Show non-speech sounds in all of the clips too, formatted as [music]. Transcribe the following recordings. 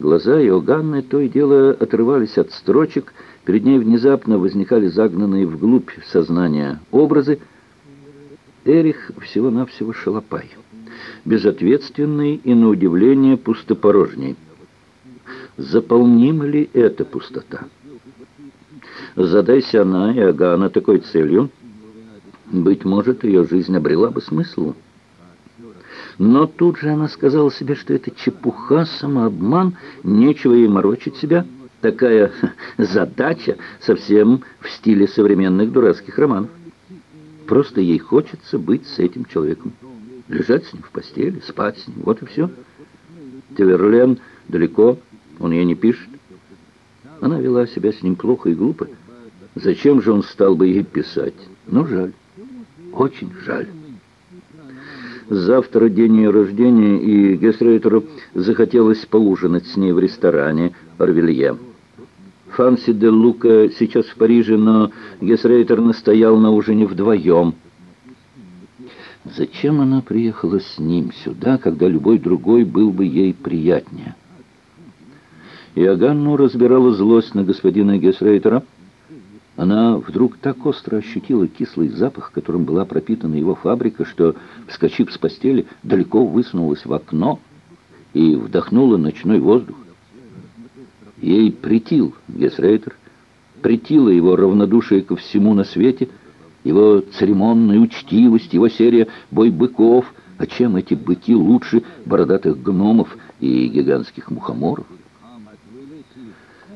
Глаза Иоганны то и дело отрывались от строчек, перед ней внезапно возникали загнанные вглубь сознания образы. Эрих всего-навсего шалопай, безответственный и, на удивление, пустопорожний. Заполнима ли эта пустота? Задайся она, Иоганна, такой целью, быть может, ее жизнь обрела бы смысл. Но тут же она сказала себе, что это чепуха, самообман, нечего ей морочить себя. Такая задача совсем в стиле современных дурацких романов. Просто ей хочется быть с этим человеком. Лежать с ним в постели, спать с ним, вот и все. Теверлен далеко, он ей не пишет. Она вела себя с ним плохо и глупо. Зачем же он стал бы ей писать? Ну, жаль, очень жаль. Завтра день ее рождения, и Гесрейтеру захотелось поужинать с ней в ресторане Орвелье. Фанси де Лука сейчас в Париже, но Гесрейтер настоял на ужине вдвоем. Зачем она приехала с ним сюда, когда любой другой был бы ей приятнее? Иоганну разбирала злость на господина Гесрейтера, она вдруг так остро ощутила кислый запах, которым была пропитана его фабрика, что, вскочив с постели, далеко высунулась в окно и вдохнула ночной воздух. Ей притил Гесрейтер, притило его равнодушие ко всему на свете, его церемонная учтивость, его серия «Бой быков», а чем эти быки лучше бородатых гномов и гигантских мухоморов?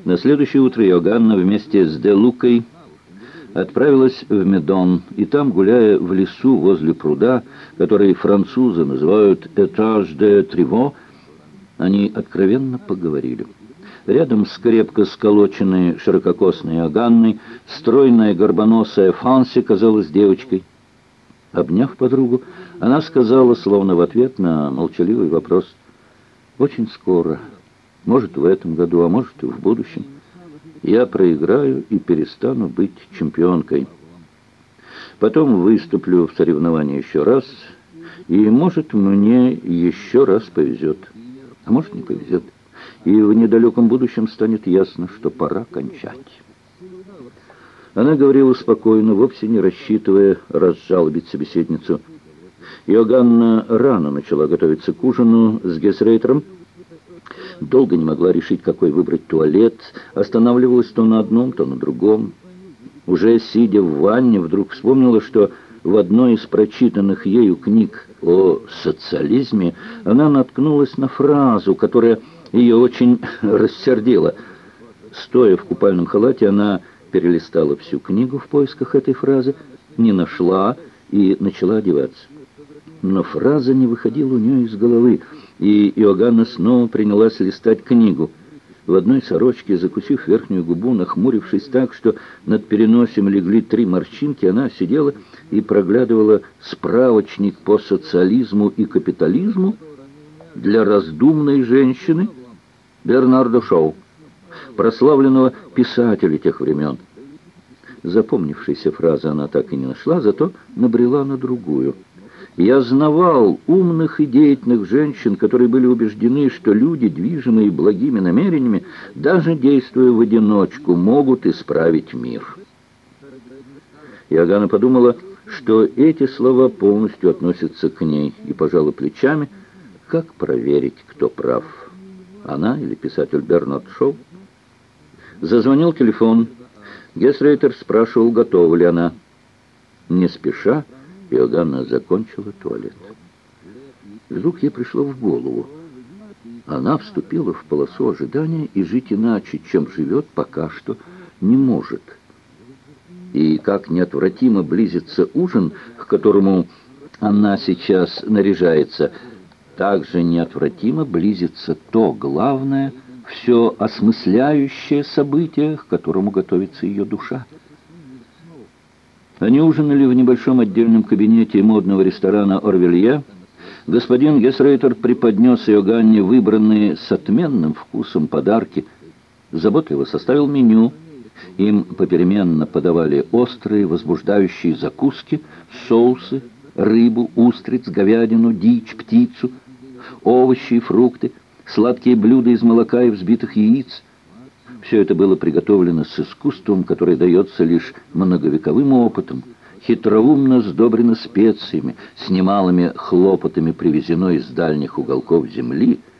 На следующее утро Иоганна вместе с Де Лукой отправилась в Медон, и там, гуляя в лесу возле пруда, который французы называют «этаж де Триво», они откровенно поговорили. Рядом с крепко сколоченной ширококосной Аганной стройная горбоносая Фанси казалась девочкой. Обняв подругу, она сказала, словно в ответ на молчаливый вопрос, «Очень скоро, может, в этом году, а может, и в будущем» я проиграю и перестану быть чемпионкой. Потом выступлю в соревновании еще раз, и, может, мне еще раз повезет. А может, не повезет. И в недалеком будущем станет ясно, что пора кончать. Она говорила спокойно, вовсе не рассчитывая разжалобить собеседницу. Иоганна рано начала готовиться к ужину с Гесрейтером, Долго не могла решить, какой выбрать туалет, останавливалась то на одном, то на другом. Уже сидя в ванне, вдруг вспомнила, что в одной из прочитанных ею книг о социализме она наткнулась на фразу, которая ее очень [laughs] рассердила. Стоя в купальном халате, она перелистала всю книгу в поисках этой фразы, не нашла и начала одеваться. Но фраза не выходила у нее из головы и Иоганна снова принялась листать книгу. В одной сорочке, закусив верхнюю губу, нахмурившись так, что над переносием легли три морщинки, она сидела и проглядывала справочник по социализму и капитализму для раздумной женщины Бернардо Шоу, прославленного писателя тех времен. Запомнившейся фразы она так и не нашла, зато набрела на другую – я знавал умных и деятельных женщин, которые были убеждены, что люди, движимые благими намерениями, даже действуя в одиночку, могут исправить мир. Иоганна подумала, что эти слова полностью относятся к ней, и пожала плечами, как проверить, кто прав, она или писатель Бернард Шоу. Зазвонил телефон. Гесрейтер спрашивал, готова ли она. Не спеша, Иоганна закончила туалет. Вдруг ей пришло в голову. Она вступила в полосу ожидания и жить иначе, чем живет, пока что не может. И как неотвратимо близится ужин, к которому она сейчас наряжается, так же неотвратимо близится то главное, все осмысляющее событие, к которому готовится ее душа. Они ужинали в небольшом отдельном кабинете модного ресторана «Орвелье». Господин Гесрейтер преподнес Иоганне выбранные с отменным вкусом подарки. Заботливо составил меню. Им попеременно подавали острые, возбуждающие закуски, соусы, рыбу, устриц, говядину, дичь, птицу, овощи и фрукты. сладкие блюда из молока и взбитых яиц. Все это было приготовлено с искусством, которое дается лишь многовековым опытом, хитроумно сдобрено специями, с немалыми хлопотами привезено из дальних уголков земли —